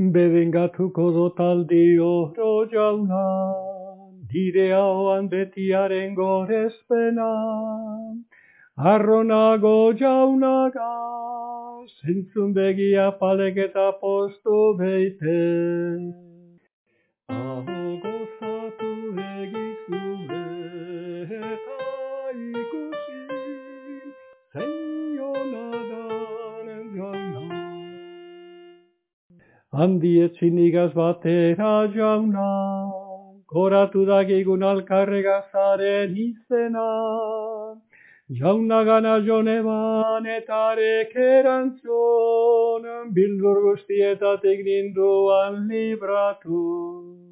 Bedengatuko dotaldi oro jauna, dire hauan betiaren gorezpena. Arronago jaunaga, zentzun begia palek eta postu beite. Handi etzin igaz batera jauna, koratu dagigun alkarregazaren izena. Jauna gana jone ban eta arek erantzun, bildur guztietatik ninduan libratu.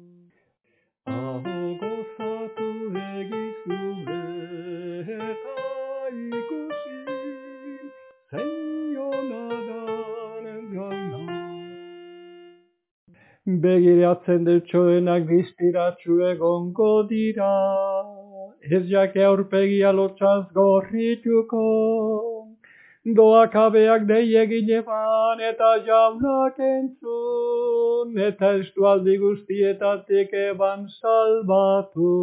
Begiratzen dutxoenak biztiratxu egongo dira, ez jake aurpegia lotxaz gorrituko. Doakabeak dei egin eban eta jaunak entzun, eta estualdi guztietatik eban salbatu.